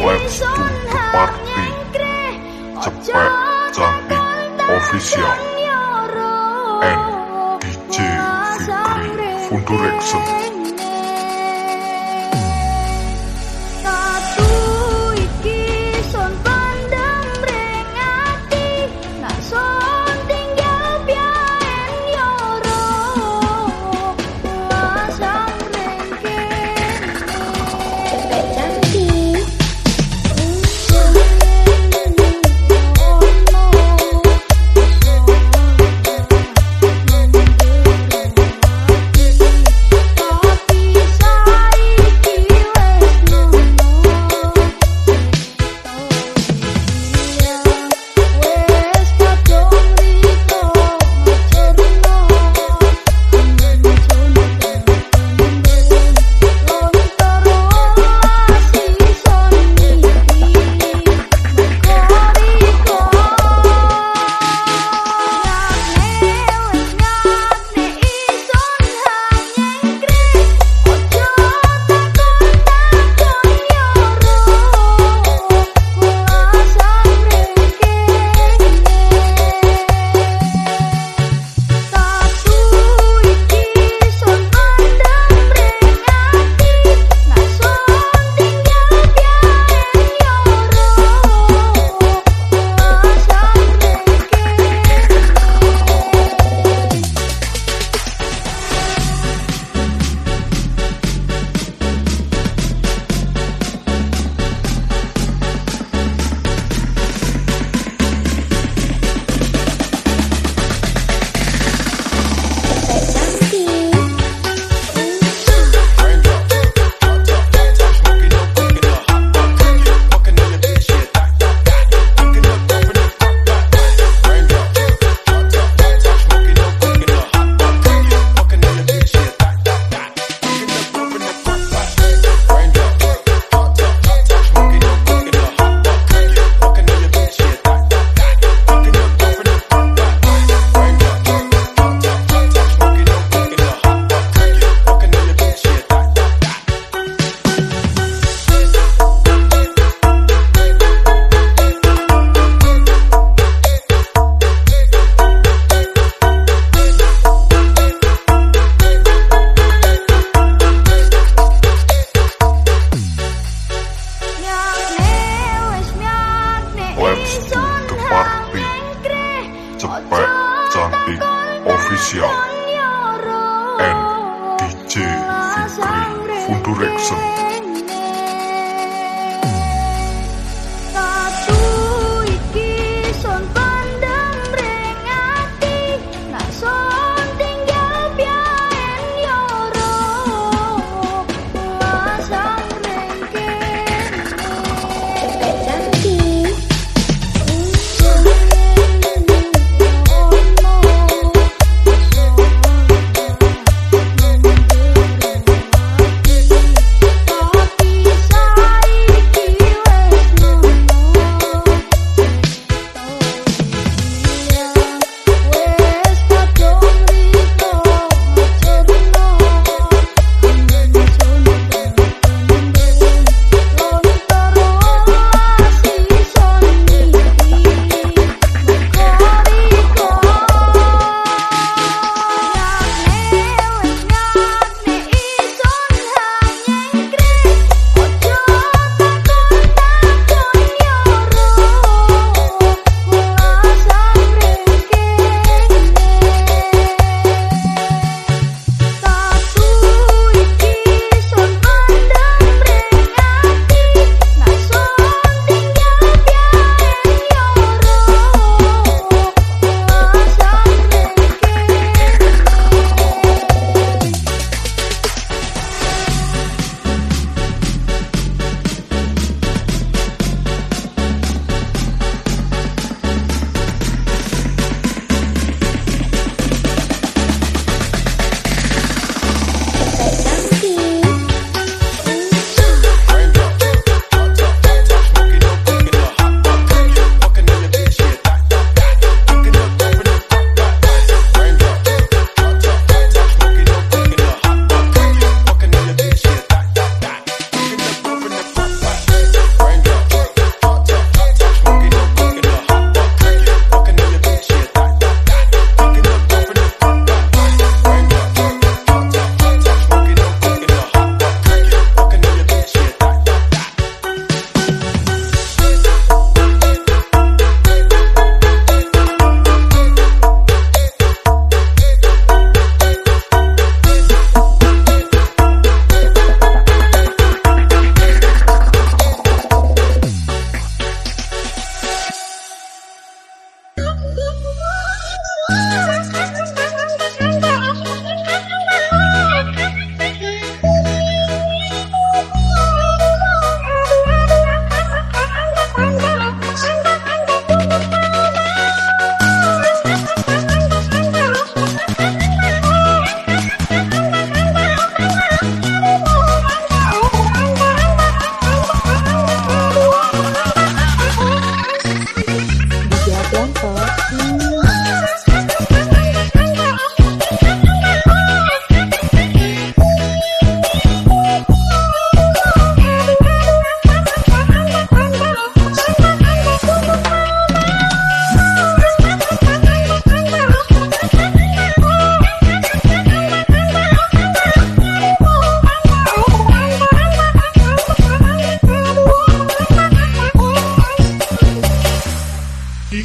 Let's official And DJ Fikri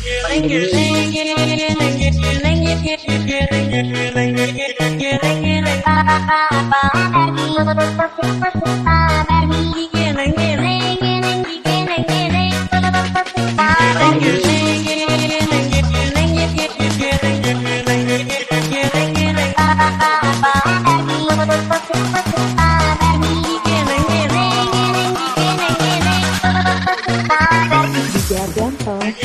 Thank you. beautiful.